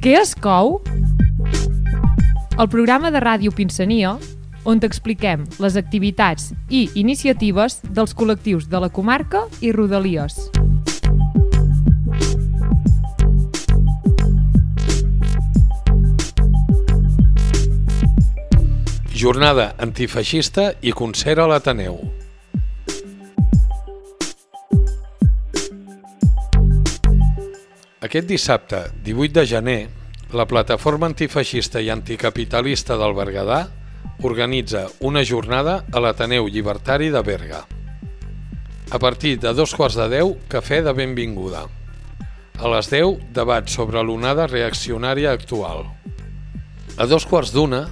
Què es cou? El programa de ràdio Pinsania, on t'expliquem les activitats i iniciatives dels col·lectius de la comarca i Rodalies. Jornada antifeixista i concert a l'Ateneu. Aquest dissabte, 18 de gener, la plataforma antifeixista i anticapitalista del Berguedà organitza una jornada a l'Ateneu Llibertari de Berga. A partir de dos quarts de deu, cafè de benvinguda. A les 10, debat sobre l'onada reaccionària actual. A dos quarts d'una,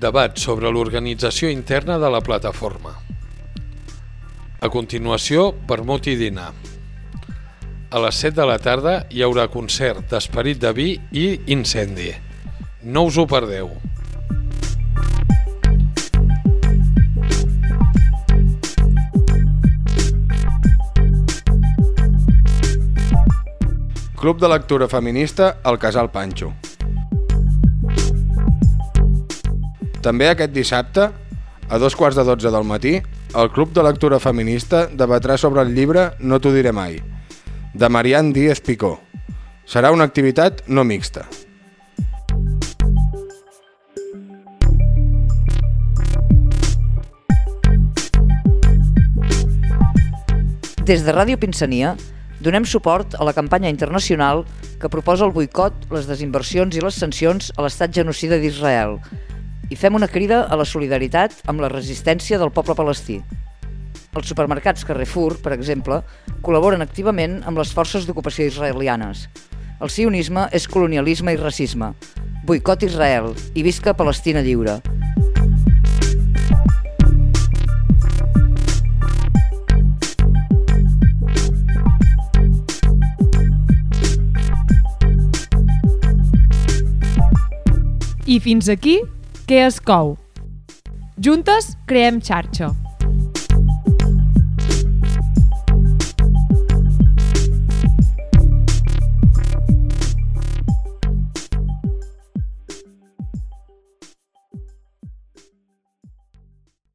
debat sobre l'organització interna de la plataforma. A continuació, vermut i dinar. A les 7 de la tarda hi haurà concert d'Esperit de Vi i Incendi. No us ho perdeu. Club de lectura feminista al Casal Panxo. També aquest dissabte, a dos quarts de dotze del matí, el Club de lectura feminista debatrà sobre el llibre No t'ho diré mai, de Marianne Díez Picó. Serà una activitat no mixta. Des de Ràdio Pinsania donem suport a la campanya internacional que proposa el boicot, les desinversions i les sancions a l'estat genocida d'Israel i fem una crida a la solidaritat amb la resistència del poble palestí. Els supermercats Carrefour, per exemple, col·laboren activament amb les forces d'ocupació israelianes. El sionisme és colonialisme i racisme. Boicot Israel i visca Palestina lliure. I fins aquí, què es cou? Juntes creem xarxa.